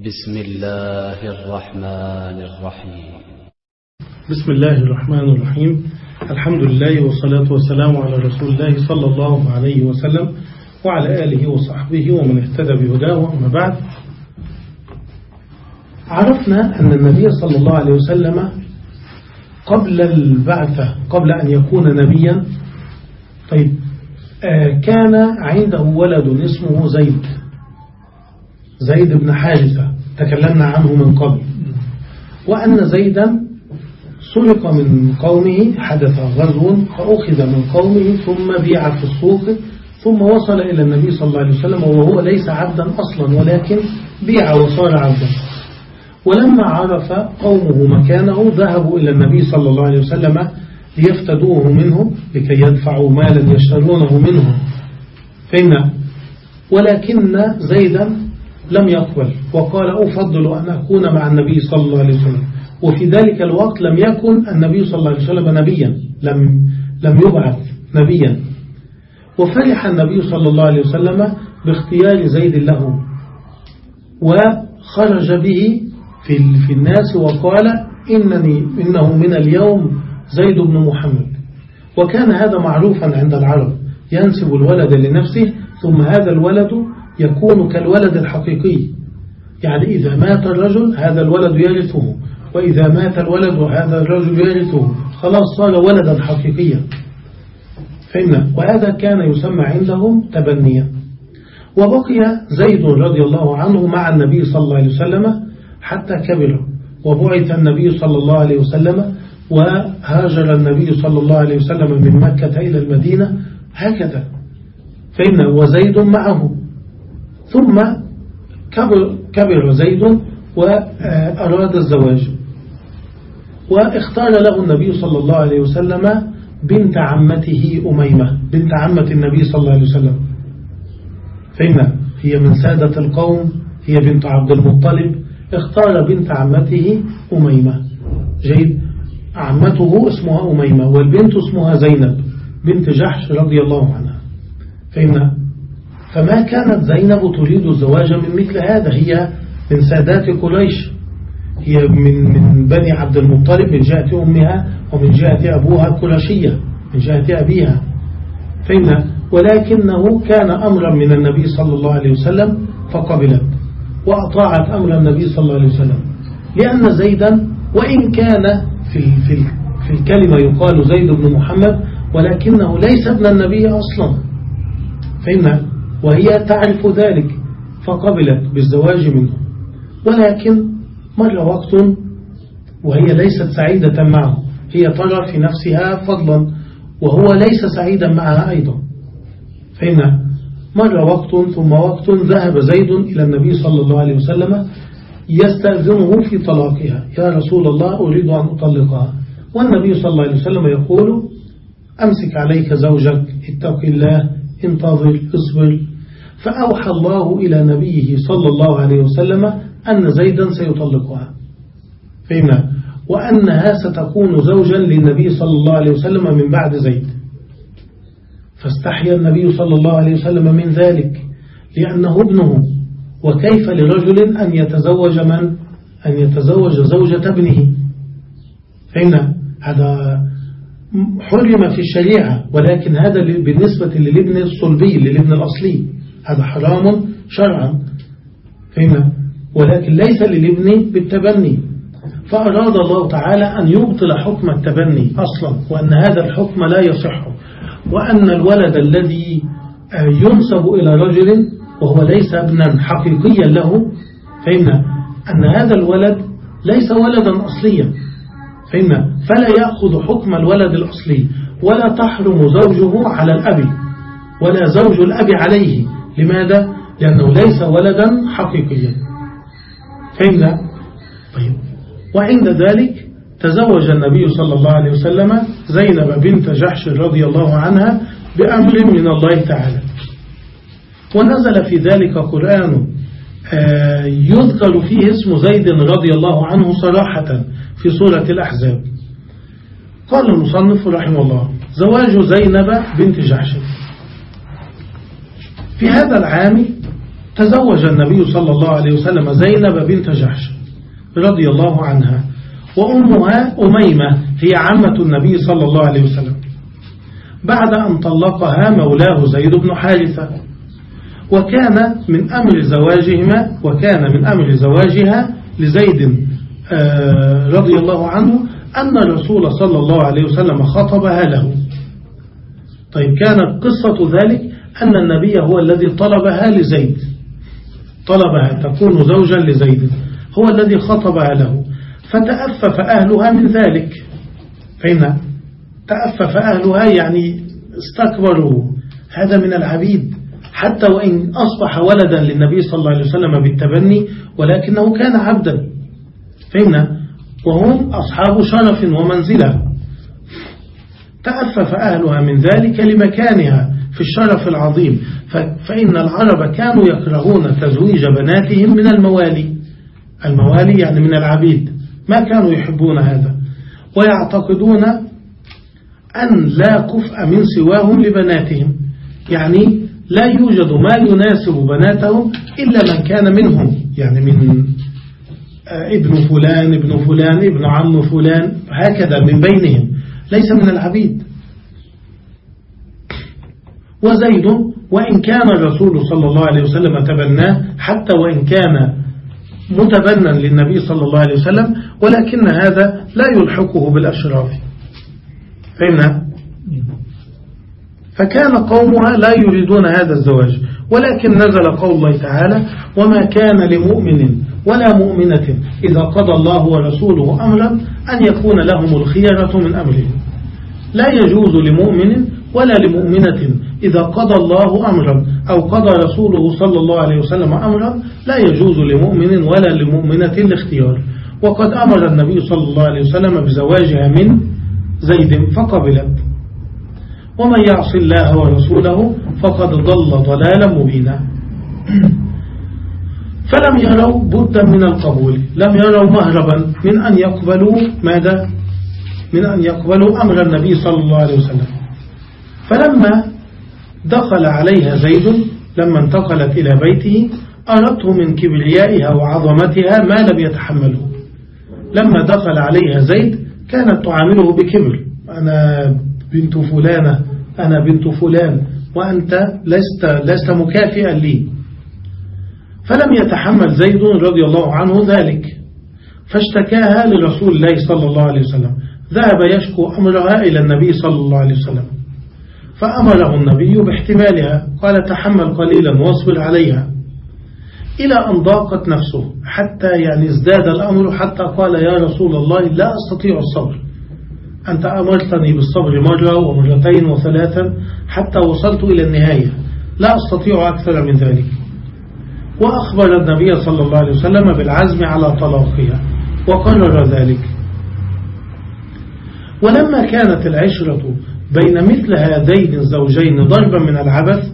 بسم الله الرحمن الرحيم. بسم الله الرحمن الرحيم. الحمد لله والصلاة والسلام على رسول الله صلى الله عليه وسلم وعلى آله وصحبه ومن اهتدى بهداه أما بعد. عرفنا أن النبي صلى الله عليه وسلم قبل البعثة قبل أن يكون نبيا طيب آه كان عنده ولد اسمه زيد. زيد بن حارثة تكلمنا عنه من قبل. وأن زيدا سرق من قومه حدث غزو فأخذ من قومه ثم بيع في السوق ثم وصل إلى النبي صلى الله عليه وسلم وهو ليس عبدا أصلا ولكن بيع وصار عبدا. ولما عرف قومه مكانه ذهبوا إلى النبي صلى الله عليه وسلم ليفتدوه منه لكي يدفعوا مالا يشترونه منه. فإن ولكن زيدا لم يقبل وقال أفضل أن أكون مع النبي صلى الله عليه وسلم. وفي ذلك الوقت لم يكن النبي صلى الله عليه وسلم نبيا. لم, لم يبعث نبيا. وفرح النبي صلى الله عليه وسلم باختيار زيد له. وخرج به في, في الناس وقال إنني إنه من اليوم زيد بن محمد. وكان هذا معروفا عند العرب. ينسب الولد لنفسه ثم هذا الولد يكون كالولد الحقيقي. يعني إذا مات الرجل هذا الولد يرثه. وإذا مات الولد هذا الرجل يرثه. خلاص صار ولدا حقيقيا. فإن وهذا كان يسمى عندهم تبنيا. وبقي زيد رضي الله عنه مع النبي صلى الله عليه وسلم حتى كبر. وبعث النبي صلى الله عليه وسلم وهاجر النبي صلى الله عليه وسلم من مكة إلى المدينة هكذا. فإن وزيد معه. ثم كبر, كبر زيد وأراد الزواج. واختار له النبي صلى الله عليه وسلم بنت عمته أميمة. بنت عمة النبي صلى الله عليه وسلم. فإن هي من سادة القوم هي بنت عبد المطلب. اختار بنت عمته أميمة. جيد. عمته اسمها أميمة والبنت اسمها زينب بنت جحش رضي الله عنها. فإن فما كانت زينب تريد الزواج من مثل هذا هي من سادات قريش. هي من من بني عبد المطلب من جهة أمها ومن جهة أبوها القرشية من جهة أبيها. فإن ولكنه كان أمرا من النبي صلى الله عليه وسلم فقبلت وأطاعت أمر النبي صلى الله عليه وسلم. لأن زيدا وإن كان في في في الكلمة يقال زيد بن محمد ولكنه ليس ابن النبي أصلا. فإن وهي تعرف ذلك فقبلت بالزواج منه. ولكن مر وقت وهي ليست سعيدة معه. هي ترى في نفسها فضلا وهو ليس سعيدا معها أيضا. فإن مر وقت ثم وقت ذهب زيد إلى النبي صلى الله عليه وسلم يستأذنه في طلاقها. يا رسول الله أريد أن أطلقها. والنبي صلى الله عليه وسلم يقول أمسك عليك زوجك اتق الله انتظر اصبر. فأوحى الله إلى نبيه صلى الله عليه وسلم أن زيدا سيطلقها. فهمنا وأنها ستكون زوجا للنبي صلى الله عليه وسلم من بعد زيد. فاستحيا النبي صلى الله عليه وسلم من ذلك لأنه ابنه. وكيف لرجل أن يتزوج من؟ أن يتزوج زوجة ابنه. فهمنا هذا حرم في الشريعة ولكن هذا بالنسبة للابن الصلبي للابن الأصلي. هذا حرام شرعا. فهمنا؟ ولكن ليس للابن بالتبني. فأراد الله تعالى أن يبطل حكم التبني أصلا وأن هذا الحكم لا يصح. وأن الولد الذي ينسب إلى رجل وهو ليس ابنا حقيقيا له فإن أن هذا الولد ليس ولدا أصليا. فإن فلا يأخذ حكم الولد الأصلي ولا تحرم زوجه على الأب ولا زوج الأب عليه. لماذا؟ لأنه ليس ولدا حقيقيا. فهمنا؟ طيب. وعند ذلك تزوج النبي صلى الله عليه وسلم زينب بنت جحش رضي الله عنها بأمر من الله تعالى. ونزل في ذلك قرآن يذكر فيه اسم زيد رضي الله عنه صراحة في سورة الأحزاب. قال المصنف رحمه الله زواج زينب بنت جحش. في هذا العام تزوج النبي صلى الله عليه وسلم زينب بنت جحش رضي الله عنها وأمها أميمة هي عمة النبي صلى الله عليه وسلم. بعد أن طلقها مولاه زيد بن حارثة. وكان من أمر زواجهما وكان من أمر زواجها لزيد آه، رضي الله عنه أن الرسول صلى الله عليه وسلم خطبها له. طيب كانت قصة ذلك أن النبي هو الذي طلبها لزيد. طلبها تكون زوجا لزيد. هو الذي خطبها له. فتأفف أهلها من ذلك. فإن تأفف أهلها يعني استكبروا. هذا من العبيد. حتى وإن أصبح ولدا للنبي صلى الله عليه وسلم بالتبني ولكنه كان عبدا. فهمنا؟ وهم أصحاب شرف ومنزلة. تأفف أهلها من ذلك لمكانها في الشرف العظيم. فإن العرب كانوا يكرهون تزويج بناتهم من الموالي. الموالي يعني من العبيد. ما كانوا يحبون هذا. ويعتقدون أن لا كفء من سواهم لبناتهم. يعني لا يوجد ما يناسب بناتهم إلا من كان منهم. يعني من آه، ابن فلان ابن فلان ابن عم فلان هكذا من بينهم. ليس من العبيد. وزيد وإن كان الرسول صلى الله عليه وسلم تبناه حتى وإن كان متبنا للنبي صلى الله عليه وسلم ولكن هذا لا يلحقه بالأشراف. فهمنا فكان قومها لا يريدون هذا الزواج ولكن نزل قول الله تعالى وما كان لمؤمن ولا مؤمنة إذا قضى الله ورسوله أمرا أن يكون لهم الخيرة من أمرهم. لا يجوز لمؤمن ولا لمؤمنة إذا قضى الله أمرا أو قضى رسوله صلى الله عليه وسلم أمرا لا يجوز لمؤمن ولا لمؤمنة الاختيار. وقد أمر النبي صلى الله عليه وسلم بزواجها من زيد فقبلت. ومن يعص الله ورسوله فقد ضل ضلالا مبينا. فلم يروا بدا من القبول لم يروا مهربا. من أن يقبلوا ماذا؟ من أن يقبلوا أمر النبي صلى الله عليه وسلم. فلما دخل عليها زيد لما انتقلت إلى بيته أردته من كبريائها وعظمتها ما لم يتحمله. لما دخل عليها زيد كانت تعامله بكبر. أنا بنت فلانة أنا بنت فلان وأنت لست, لست مكافئا لي. فلم يتحمل زيد رضي الله عنه ذلك. فاشتكاها لرسول الله صلى الله عليه وسلم. ذهب يشكو أمرها إلى النبي صلى الله عليه وسلم. فأمره النبي باحتمالها. قال تحمل قليلا واصبر عليها. إلى أن ضاقت نفسه حتى يعني ازداد الأمر حتى قال يا رسول الله لا أستطيع الصبر. أنت أمرتني بالصبر مرة ومرتين وثلاثا حتى وصلت إلى النهاية. لا أستطيع أكثر من ذلك. وأخبر النبي صلى الله عليه وسلم بالعزم على طلاقها وقرر ذلك. ولما كانت العشرة بين مثل هذين الزوجين ضربا من العبث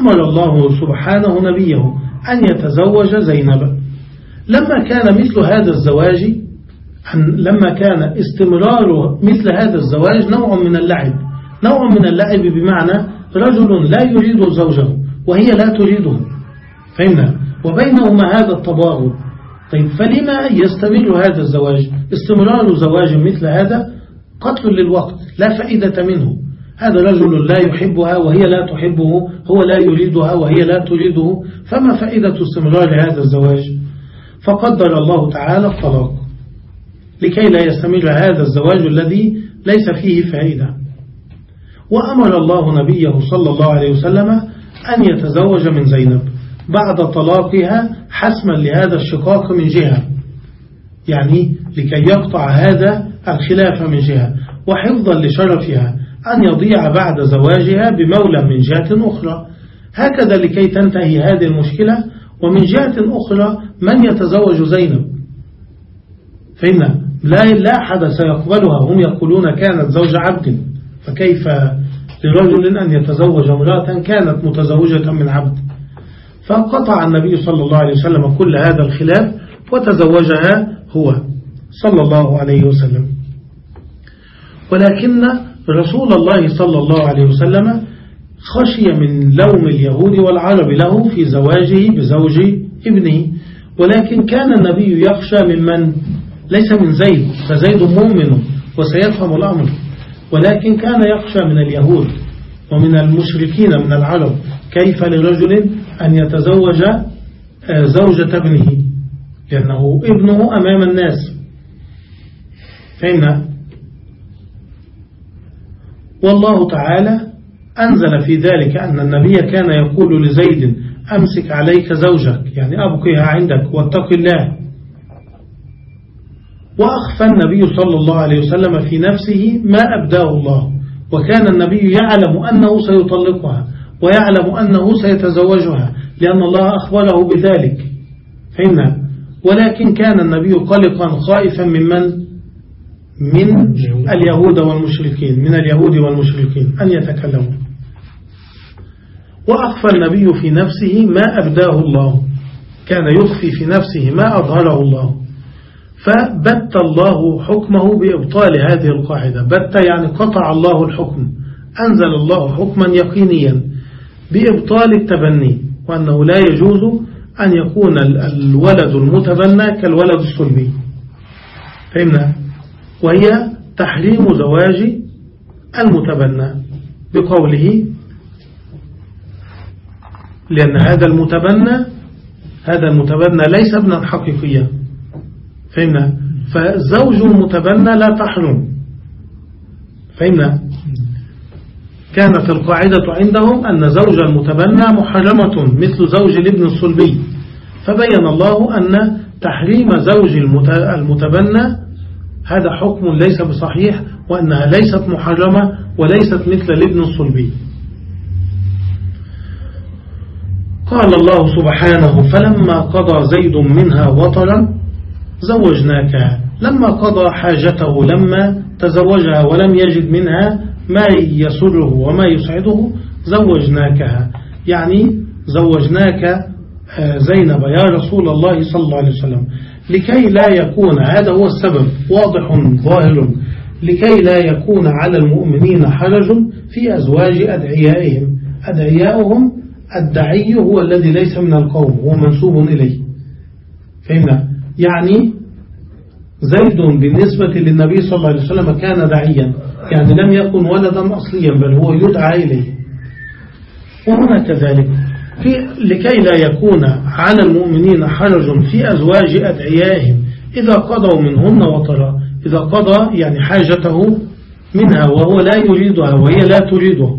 أمر الله سبحانه نبيه أن يتزوج زينب. لما كان مثل هذا الزواج لما كان استمرار مثل هذا الزواج نوع من اللعب. نوع من اللعب بمعنى رجل لا يريد زوجه وهي لا تريده. فهمنا؟ وبينهما هذا التضارب. طيب فلما يستمر هذا الزواج؟ استمرار زواج مثل هذا قتل للوقت لا فائدة منه. هذا رجل لا يحبها وهي لا تحبه هو لا يريدها وهي لا تريده. فما فائدة استمرار هذا الزواج؟ فقدر الله تعالى الطلاق. لكي لا يستمر هذا الزواج الذي ليس فيه فائدة. وأمر الله نبيه صلى الله عليه وسلم أن يتزوج من زينب بعد طلاقها حسما لهذا الشقاق من جهة. يعني لكي يقطع هذا الخلاف من جهة. وحفظا لشرفها أن يضيع بعد زواجها بمولى من جهة أخرى. هكذا لكي تنتهي هذه المشكلة. ومن جهة أخرى من يتزوج زينب. فإن لا لا أحد سيقبلها. هم يقولون كانت زوج عبد. فكيف لرجل أن يتزوج امرأة كانت متزوجة من عبد؟ فقطع النبي صلى الله عليه وسلم كل هذا الخلاف وتزوجها هو صلى الله عليه وسلم. ولكن رسول الله صلى الله عليه وسلم خشي من لوم اليهود والعرب له في زواجه بزوج ابنه. ولكن كان النبي يخشى ممن؟ ليس من زيد فزيد مؤمن وسيفهم الأمر. ولكن كان يخشى من اليهود ومن المشركين من العرب كيف لرجل أن يتزوج آه، زوجة ابنه؟ لأنه ابنه أمام الناس. فإن والله تعالى أنزل في ذلك أن النبي كان يقول لزيد أمسك عليك زوجك يعني أبقيها عندك واتق الله. وأخفى النبي صلى الله عليه وسلم في نفسه ما أبداه الله. وكان النبي يعلم أنه سيطلقها ويعلم أنه سيتزوجها لأن الله أخبره بذلك. فهمنا؟ ولكن كان النبي قلقا خائفا ممن من اليهود والمشركين من اليهود والمشركين أن يتكلموا. وأخفى النبي في نفسه ما أبداه الله. كان يخفي في نفسه ما أظهره الله. فبت الله حكمه بإبطال هذه القاعدة. بت يعني قطع الله الحكم. أنزل الله حكما يقينيا بإبطال التبني وأنه لا يجوز أن يكون الولد المتبنى كالولد الصلبي فهمنا؟ وهي تحريم زواج المتبنى بقوله لأن هذا المتبنى هذا المتبنى ليس ابنا حقيقيا. فهمنا فزوج المتبنى لا تحرم. فهمنا كانت القاعدة عندهم أن زوج المتبنى محرمة مثل زوج الابن الصلبي. فبين الله أن تحريم زوج المتبنى هذا حكم ليس بصحيح وأنها ليست محرمة وليست مثل الابن الصلبي. قال الله سبحانه فلما قضى زيد منها وطرا زوجناك. لما قضى حاجته لما تزوجها ولم يجد منها ما يسره وما يسعده زوجناكها يعني زوجناك آه، زينب. يا رسول الله صلى الله عليه وسلم لكي لا يكون هذا هو السبب واضح ظاهر لكي لا يكون على المؤمنين حرج في أزواج أدعيائهم. أدعياؤهم الدعي هو الذي ليس من القوم هو منسوب إليه. فهمنا؟ يعني زيد بالنسبة للنبي صلى الله عليه وسلم كان دعيا يعني لم يكن ولدا أصليا بل هو يدعى إليه. وهنا كذلك. في لكي لا يكون على المؤمنين حرج في أزواج أدعيائهم إذا قضوا منهن وطرا. إذا قضى يعني حاجته منها وهو لا يريدها وهي لا تريده.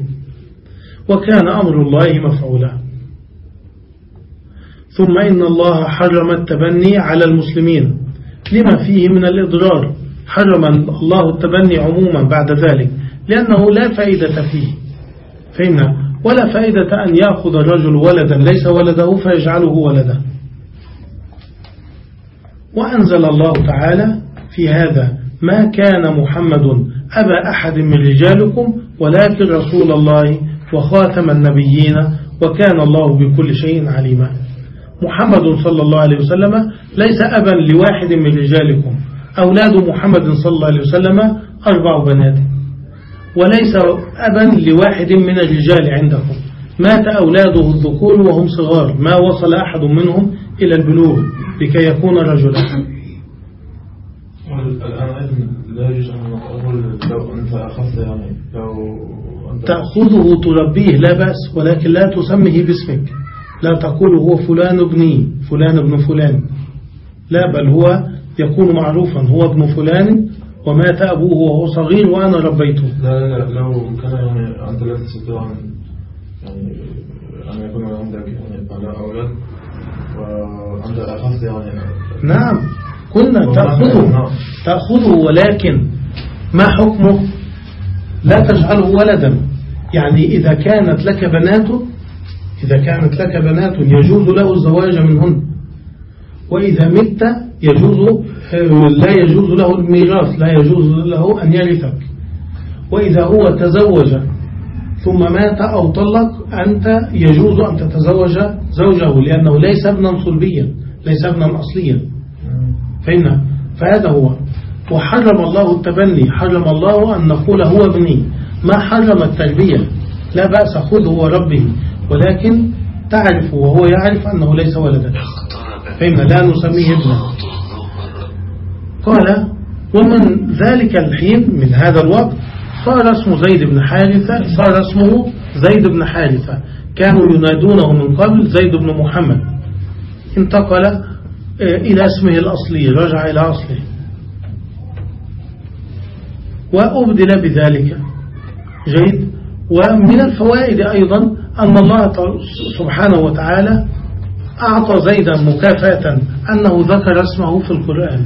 وكان أمر الله مفعولا. ثم إن الله حرم التبني على المسلمين. لما فيه من الإضرار؟ حرم الله التبني عموما بعد ذلك لأنه لا فائدة فيه. فإن ولا فائدة أن يأخذ الرجل ولدا ليس ولده فيجعله ولدا. وأنزل الله تعالى في هذا ما كان محمد أبا أحد من رجالكم ولكن رسول الله وخاتم النبيين وكان الله بكل شيء عليما. محمد صلى الله عليه وسلم ليس أبا لواحد من رجالكم. أولاد محمد صلى الله عليه وسلم أربع بنات. وليس أبا لواحد من الرجال عندكم. مات أولاده الذكور وهم صغار. ما وصل أحد منهم إلى البلوغ لكي يكون رجلا. تأخذه تربيه لا بأس ولكن لا تسمه باسمك. لا تقول هو فلان ابني فلان ابن فلان. لا بل هو يكون معروفا هو ابن فلان ومات أبوه وهو صغير وأنا ربيته. لا لا لو كان يعني أنت لا تستطيع يعني أن يكون عندك يعني أولاد وأنت أخذت يعني. نعم كنا تأخذه نعم. تأخذه ولكن ما حكمه؟ لا تجعله ولدا. يعني إذا كانت لك بنات إذا كانت لك بنات يجوز له الزواج منهن. وإذا مت يجوز لا يجوز له الميراث لا يجوز له أن يرثك. وإذا هو تزوج ثم مات أو طلق أنت يجوز أن تتزوج زوجه لأنه ليس ابنا صلبيا ليس ابنا أصليا. فإن فهذا هو. وحرم الله التبني حرم الله أن نقول هو ابني. ما حرم التربية؟ لا بأس خذه وربه. ولكن تعرف وهو يعرف أنه ليس ولدا. فإن لا نسميه ابنا. قال ومن ذلك الحين من هذا الوقت صار اسمه زيد بن حارثة صار اسمه زيد بن حارثة. كانوا ينادونه من قبل زيد بن محمد. انتقل آه، إلى اسمه الأصلي رجع إلى أصله. وأبدل بذلك. جيد. ومن الفوائد أيضا أن الله سبحانه وتعالى أعطى زيدا مكافأة أنه ذكر اسمه في القرآن.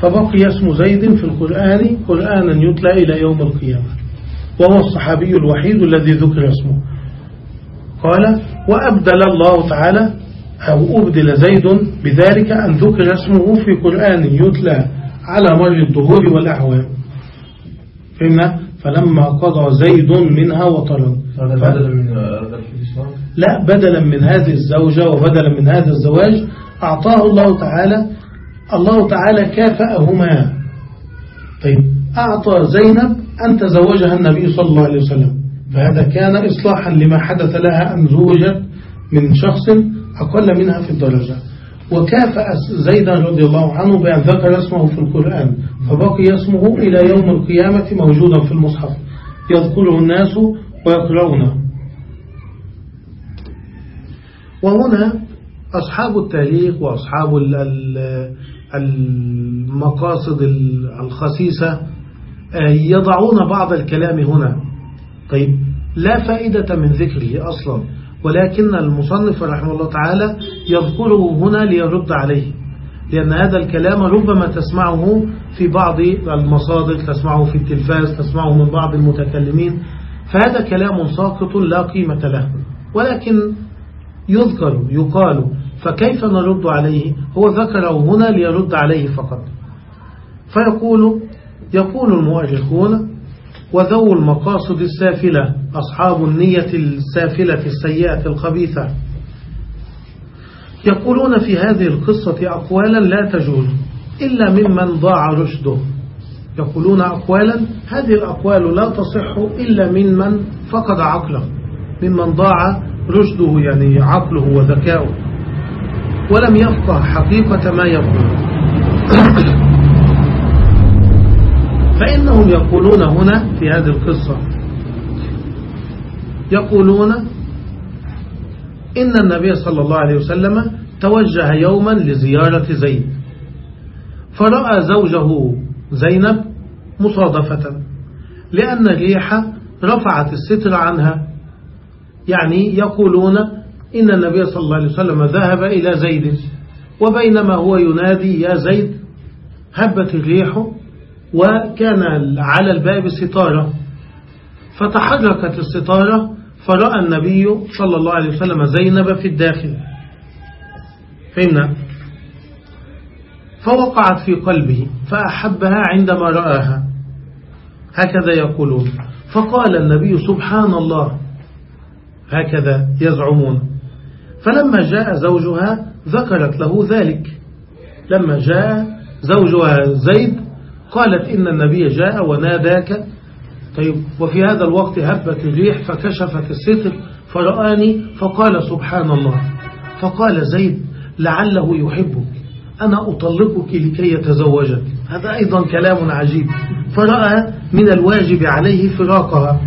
فبقي اسم زيد في القرآن قرآنا يتلى إلى يوم القيامة. وهو الصحابي الوحيد الذي ذكر اسمه. قال وأبدل الله تعالى أو أبدل زيد بذلك أن ذكر اسمه في قرآن يتلى على مر الظهور والأعوام فلما قضى زيد منها وطرا بدلا من هذا لا بدلا من هذه الزوجة وبدلا من هذا الزواج أعطاه الله تعالى الله تعالى كافأهما. طيب أعطى زينب أن تزوجها النبي صلى الله عليه وسلم. فهذا كان إصلاحا لما حدث لها أن زوجت من شخص أقل منها في الدرجة. وكافأ زيدا رضي الله عنه بأن ذكر اسمه في القرآن فبقي اسمه إلى يوم القيامة موجودا في المصحف. يذكره الناس ويقرؤونه وهنا أصحاب التاريخ وأصحاب المقاصد الخسيسة آه، يضعون بعض الكلام هنا. طيب لا فائدة من ذكره أصلا ولكن المصنف رحمه الله تعالى يذكره هنا ليرد عليه لأن هذا الكلام ربما تسمعه في بعض المصادر تسمعه في التلفاز تسمعه من بعض المتكلمين فهذا كلام ساقط لا قيمة له ولكن يذكر يقال فكيف نرد عليه؟ هو ذكره هنا ليرد عليه فقط. فيقول يقول المؤرخون وذو المقاصد السافلة أصحاب النية السافلة السيئة الخبيثة. يقولون في هذه القصة أقوالا لا تجوز إلا ممن ضاع رشده. يقولون أقوالا هذه الأقوال لا تصح إلا ممن فقد عقله ممن ضاع رشده يعني عقله وذكاؤه. ولم يفقه حقيقة ما يقول فإنهم يقولون هنا في هذه القصة يقولون إن النبي صلى الله عليه وسلم توجه يوما لزيارة زيد. فرأى زوجه زينب مصادفة لأن الريح رفعت الستر عنها. يعني يقولون إن النبي صلى الله عليه وسلم ذهب إلى زيد وبينما هو ينادي يا زيد هبت الريح وكان على الباب ستارة. فتحركت الستارة فرأى النبي صلى الله عليه وسلم زينب في الداخل. فهمنا؟ فوقعت في قلبه فأحبها عندما رآها. هكذا يقولون. فقال النبي سبحان الله. هكذا يزعمون. فلما جاء زوجها ذكرت له ذلك. لما جاء زوجها زيد قالت إن النبي جاء وناداك. طيب وفي هذا الوقت هبت الريح فكشفت الستر فرآني فقال سبحان الله فقال زيد لعله يحبك. أنا أطلقك لكي يتزوجك. هذا أيضا كلام عجيب. فرأى من الواجب عليه فراقها.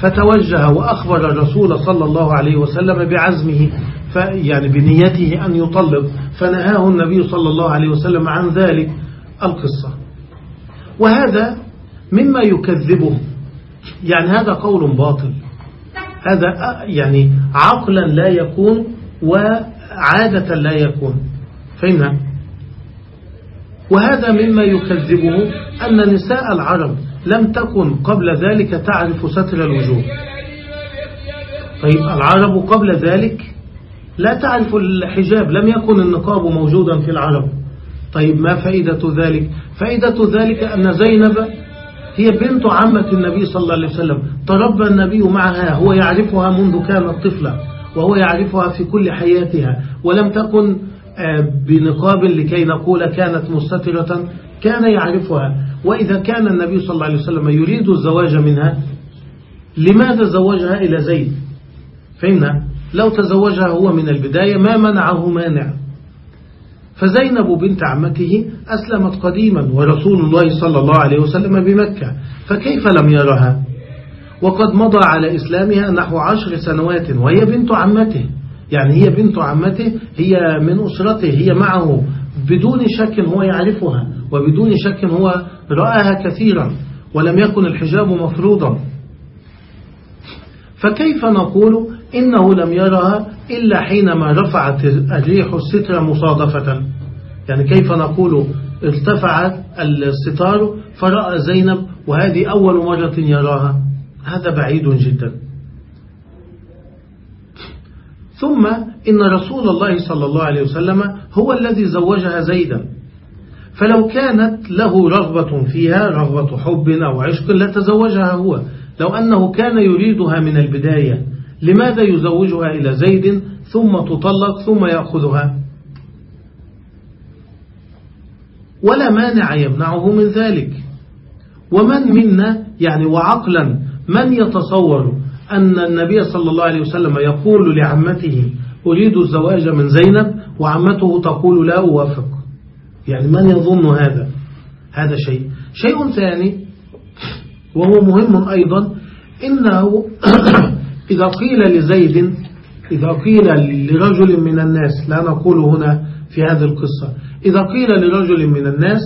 فتوجه وأخبر الرسول صلى الله عليه وسلم بعزمه يعني بنيته أن يطلق فنهاه النبي صلى الله عليه وسلم عن ذلك القصة. وهذا مما يكذبه. يعني هذا قول باطل. هذا يعني عقلا لا يكون وعادة لا يكون. فهمنا؟ وهذا مما يكذبه أن نساء العرب لم تكن قبل ذلك تعرف ستر الوجوه. طيب العرب قبل ذلك لا تعرف الحجاب لم يكن النقاب موجودا في العرب. طيب ما فائدة ذلك؟ فائدة ذلك أن زينب هي بنت عمة النبي صلى الله عليه وسلم. تربى النبي معها هو يعرفها منذ كانت طفلة وهو يعرفها في كل حياتها. ولم تكن آه، بنقاب لكي نقول كانت مستترة كان يعرفها. وإذا كان النبي صلى الله عليه وسلم يريد الزواج منها لماذا زوجها إلى زيد؟ فهمنا لو تزوجها هو من البداية ما منعه مانع. فزينب بنت عمته أسلمت قديما ورسول الله صلى الله عليه وسلم بمكة. فكيف لم يرها؟ وقد مضى على إسلامها نحو عشر سنوات وهي بنت عمته. يعني هي بنت عمته هي من أسرته هي معه بدون شك هو يعرفها وبدون شك هو رآها كثيرا ولم يكن الحجاب مفروضا. فكيف نقول إنه لم يرها إلا حينما رفعت الريح الستر مصادفة؟ يعني كيف نقول ارتفع الستار فرأى زينب وهذه أول مرة يراها؟ هذا بعيد جدا. ثم إن رسول الله صلى الله عليه وسلم هو الذي زوجها زيدا. فلو كانت له رغبة فيها رغبة حب أو عشق لتزوجها هو. لو أنه كان يريدها من البداية لماذا يزوجها إلى زيد ثم تطلق ثم يأخذها؟ ولا مانع يمنعه من ذلك. ومن منا يعني وعقلا من يتصور أن النبي صلى الله عليه وسلم يقول لعمته أريد الزواج من زينب؟ وعمته تقول لا أوافق. يعني من يظن هذا؟ هذا شيء. شيء ثاني وهو مهم أيضا إنه إذا قيل لزيد إذا قيل لرجل من الناس لا نقول هنا في هذه القصة إذا قيل لرجل من الناس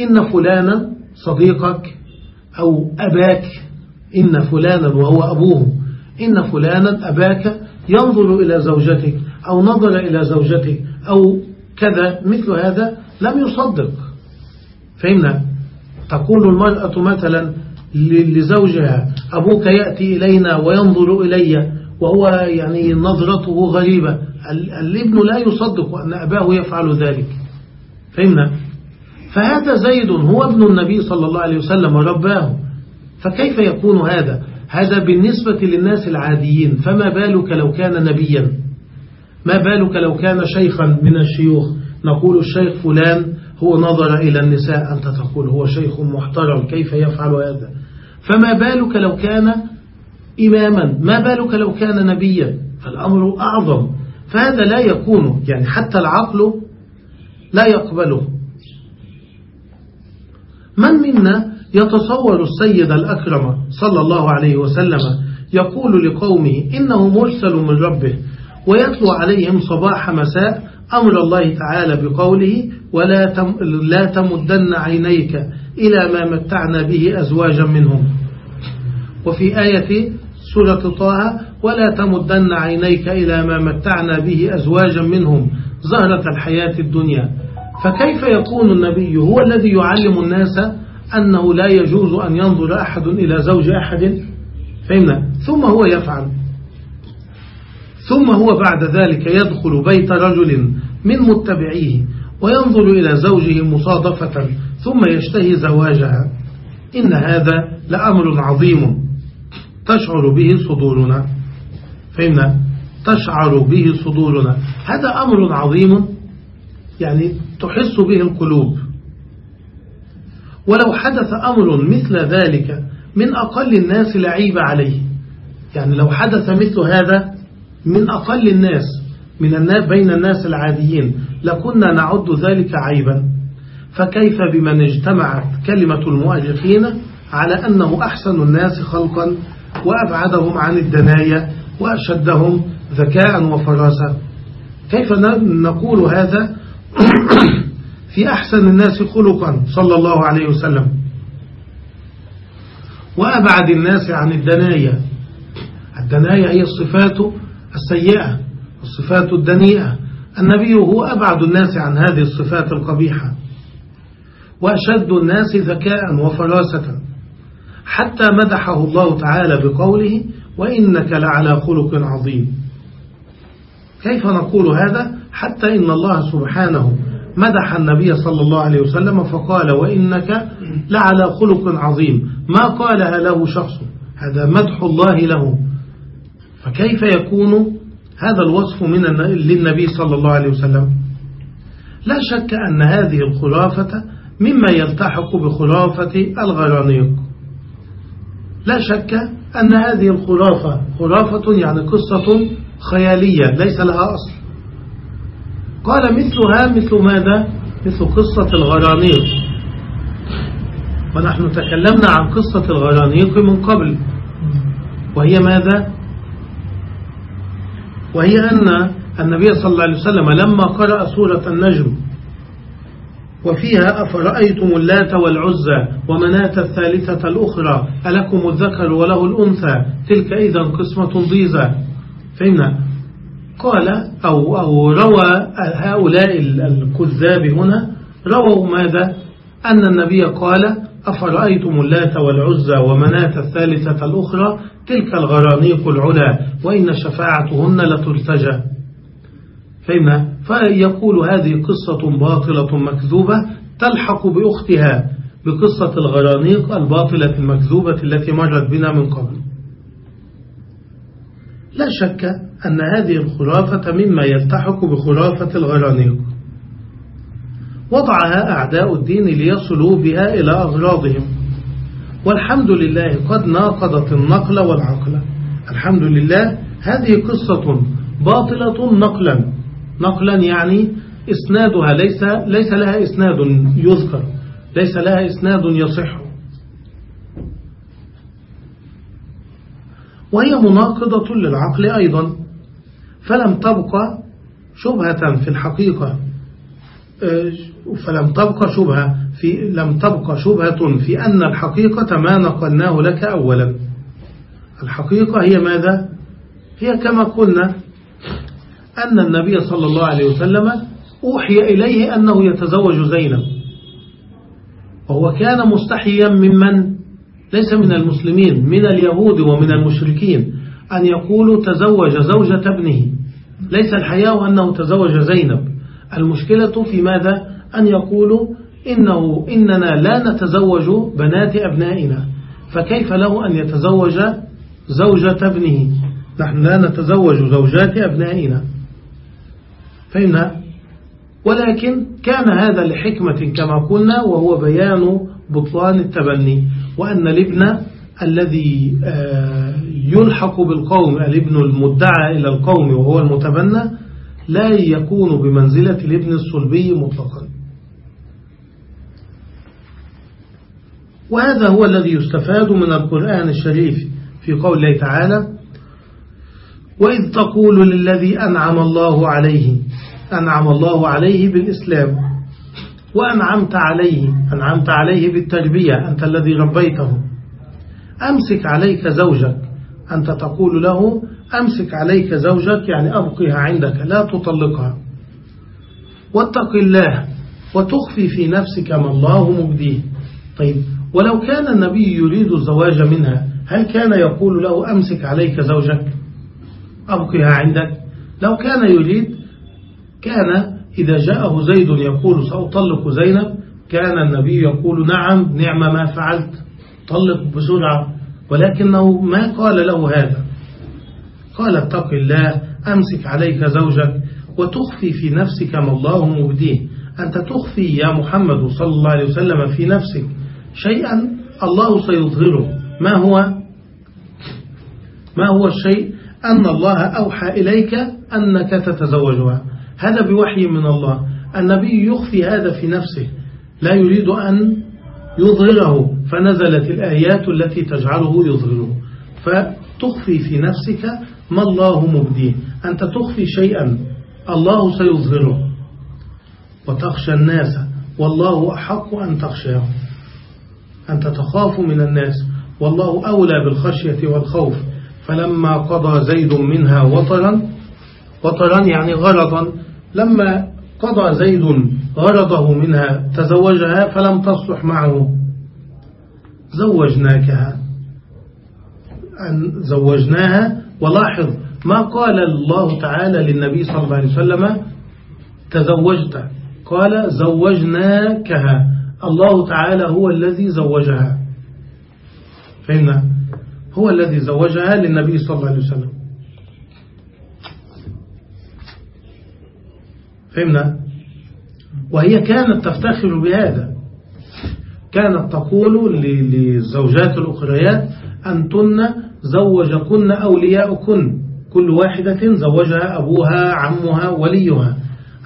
إن فلانا صديقك أو أباك إن فلانا وهو أبوه إن فلانا أباك ينظر إلى زوجتك أو نظر إلى زوجتك أو كذا مثل هذا لم يصدق. فهمنا تقول المرأة مثلا لزوجها أبوك يأتي إلينا وينظر إلي وهو يعني نظرته غريبة. الابن لا يصدق أن أباه يفعل ذلك. فهمنا فهذا زيد هو ابن النبي صلى الله عليه وسلم رباه فكيف يكون هذا؟ هذا بالنسبة للناس العاديين فما بالك لو كان نبيا؟ ما بالك لو كان شيخا من الشيوخ؟ نقول الشيخ فلان هو نظر إلى النساء أنت تقول هو شيخ محترم كيف يفعل هذا؟ فما بالك لو كان إماما؟ ما بالك لو كان نبيا؟ فالأمر أعظم. فهذا لا يكون يعني حتى العقل لا يقبله. من منا يتصور السيد الأكرم صلى الله عليه وسلم يقول لقومه إنه مرسل من ربه؟ ويتلو عليهم صباح مساء أمر الله تعالى بقوله ولا تم لا تمدن عينيك إلى ما متعنا به أزواجا منهم. وفي آية سورة طه ولا تمدن عينيك إلى ما متعنا به أزواجا منهم زهرة الحياة الدنيا. فكيف يكون النبي هو الذي يعلم الناس أنه لا يجوز أن ينظر أحد إلى زوج أحد؟ فهمنا؟ ثم هو يفعل. ثم هو بعد ذلك يدخل بيت رجل من متبعيه وينظر إلى زوجه مصادفة ثم يشتهي زواجها. إن هذا لأمر عظيم تشعر به صدورنا. فهمنا تشعر به صدورنا. هذا أمر عظيم يعني تحس به القلوب. ولو حدث أمر مثل ذلك من أقل الناس لعيب عليه. يعني لو حدث مثل هذا من أقل الناس من الناس بين الناس العاديين. لكنا نعد ذلك عيبا. فكيف بمن اجتمعت كلمة المؤلفين على أنه أحسن الناس خلقا وأبعدهم عن الدنايا وأشدهم ذكاء وفراسة كيف نقول هذا في أحسن الناس خلقا صلى الله عليه وسلم؟ وأبعد الناس عن الدنايا. الدنايا هي الصفات السيئة الصفات الدنيئة. النبي هو أبعد الناس عن هذه الصفات القبيحة. وأشد الناس ذكاء وفراسة. حتى مدحه الله تعالى بقوله وإنك لعلى خلق عظيم. كيف نقول هذا؟ حتى إن الله سبحانه مدح النبي صلى الله عليه وسلم فقال وإنك لعلى خلق عظيم. ما قالها له شخص. هذا مدح الله له. فكيف يكون هذا الوصف من للنبي صلى الله عليه وسلم؟ لا شك أن هذه الخرافة مما يلتحق بخرافة الغرانيق. لا شك أن هذه الخرافة خرافة يعني قصة خيالية ليس لها أصل. قال مثلها مثل ماذا؟ مثل قصة الغرانيق. ونحن تكلمنا عن قصة الغرانيق من قبل. وهي ماذا؟ وهي أن النبي صلى الله عليه وسلم لما قرأ سورة النجم وفيها أفرأيتم اللات والعزى ومناة الثالثة الأخرى ألكم الذكر وله الأنثى تلك إذا قسمة ضيزى فهمنا قال أو, أو روى هؤلاء الكذاب هنا رووا ماذا؟ أن النبي قال أفرأيتم اللات والعزى ومناة الثالثة الأخرى تلك الغرانيق العلا وإن شفاعتهن لترتجى فهمنا فيقول هذه قصة باطلة مكذوبة تلحق بأختها بقصة الغرانيق الباطلة المكذوبة التي مرت بنا من قبل. لا شك أن هذه الخرافة مما يلتحق بخرافة الغرانيق. وضعها أعداء الدين ليصلوا بها إلى أغراضهم. والحمد لله قد ناقضت النقل والعقل. الحمد لله هذه قصة باطلة نقلا. نقلا يعني إسنادها ليس, ليس لها إسناد يذكر. ليس لها إسناد يصح. وهي مناقضة للعقل أيضا. فلم تبقى شبهة في الحقيقة. فلم تبقى شبهة في لم تبقى شبهة في أن الحقيقة ما نقلناه لك أولا. الحقيقة هي ماذا؟ هي كما قلنا أن النبي صلى الله عليه وسلم أوحي إليه أنه يتزوج زينب. وهو كان مستحيا ممن؟ ليس من المسلمين من اليهود ومن المشركين أن يقولوا تزوج زوجة ابنه. ليس الحياء أنه تزوج زينب. المشكلة في ماذا؟ أن يقولوا إنه إننا لا نتزوج بنات أبنائنا. فكيف له أن يتزوج زوجة ابنه؟ نحن لا نتزوج زوجات أبنائنا. فهمنا ولكن كان هذا لحكمة كما قلنا وهو بيان بطلان التبني. وأن الابن الذي آه، يلحق بالقوم الابن المدعى إلى القوم وهو المتبنى لا يكون بمنزلة الابن الصلبي مطلقا. وهذا هو الذي يستفاد من القرآن الشريف في قول الله تعالى وإذ تقول للذي أنعم الله عليه أنعم الله عليه بالإسلام وأنعمت عليه أنعمت عليه بالتربية أنت الذي ربيته. أمسك عليك زوجك. أنت تقول له أمسك عليك زوجك يعني أبقيها عندك لا تطلقها. واتق الله وتخفي في نفسك ما الله مبديه. طيب ولو كان النبي يريد الزواج منها هل كان يقول له أمسك عليك زوجك؟ أبقيها عندك. لو كان يريد كان إذا جاءه زيد يقول سأطلق زينب كان النبي يقول نعم نعم ما فعلت. طلق بسرعة. ولكنه ما قال له هذا. قال اتق الله أمسك عليك زوجك وتخفي في نفسك ما الله مبديه. أنت تخفي يا محمد صلى الله عليه وسلم في نفسك شيئا الله سيظهره. ما هو؟ ما هو الشيء؟ أن الله أوحى إليك أنك تتزوجها. هذا بوحي من الله. النبي يخفي هذا في نفسه. لا يريد أن يظهره فنزلت الآيات التي تجعله يظهره. فتخفي في نفسك ما الله مبديه. أنت تخفي شيئا الله سيظهره. وتخشى الناس والله أحق أن تخشاه أنت تخاف من الناس والله أولى بالخشية والخوف. فلما قضى زيد منها وطرا وطرا يعني غرضا لما قضى زيد غرضه منها تزوجها فلم تصلح معه. زوجناكها. أن زوجناها. ولاحظ ما قال الله تعالى للنبي صلى الله عليه وسلم تزوجت. قال زوجناكها. الله تعالى هو الذي زوجها. فهمنا؟ هو الذي زوجها للنبي صلى الله عليه وسلم. فهمنا؟ وهي كانت تفتخر بهذا. كانت تقول للزوجات الأخريات أنتن زوجكن أولياؤكن. كل واحدة زوجها أبوها عمها وليها.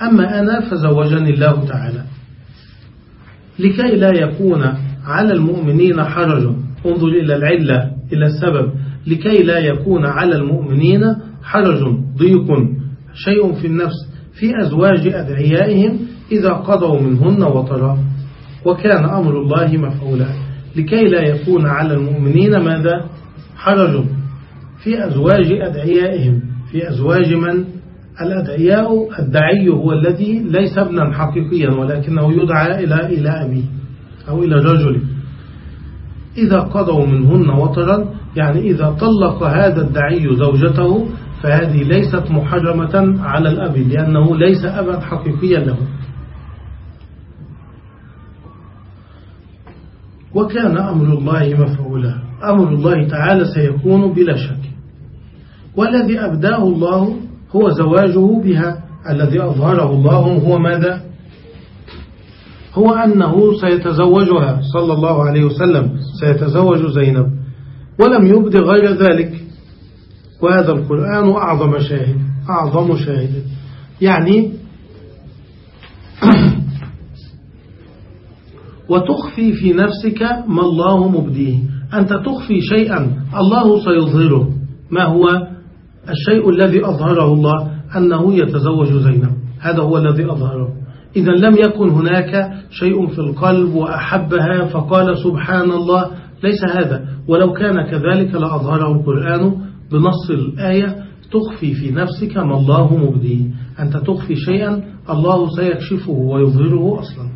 أما أنا فزوجني الله تعالى. لكي لا يكون على المؤمنين حرج. انظر إلى العلة إلى السبب. لكي لا يكون على المؤمنين حرج. ضيق. شيء في النفس. في أزواج أدعيائهم إذا قضوا منهن وطرا وكان أمر الله مفعولا لكي لا يكون على المؤمنين ماذا؟ حرج. في أزواج أدعيائهم. في أزواج من؟ الأدعياء. الدعي هو الذي ليس ابنا حقيقيا ولكنه يدعى إلى إلى أبيه أو إلى رجل. إذا قضوا منهن وطرا يعني إذا طلق هذا الدعي زوجته فهذه ليست محرمة على الأب لأنه ليس أبا حقيقيا له. وكان أمر الله مفعولا. أمر الله تعالى سيكون بلا شك. والذي أبداه الله هو زواجه بها. الذي أظهره الله هو ماذا؟ هو أنه سيتزوجها. صلى الله عليه وسلم. سيتزوج زينب. ولم يبد غير ذلك. وهذا القرآن أعظم شاهد أعظم شاهد. يعني وتخفي في نفسك ما الله مبديه. أنت تخفي شيئا الله سيظهره. ما هو؟ الشيء الذي أظهره الله أنه يتزوج زينب. هذا هو الذي أظهره. إذا لم يكن هناك شيء في القلب وأحبها فقال سبحان الله ليس هذا. ولو كان كذلك لأظهره القرآن بنص الآية تخفي في نفسك ما الله مبديه. أنت تخفي شيئا الله سيكشفه ويظهره أصلا.